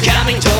coming to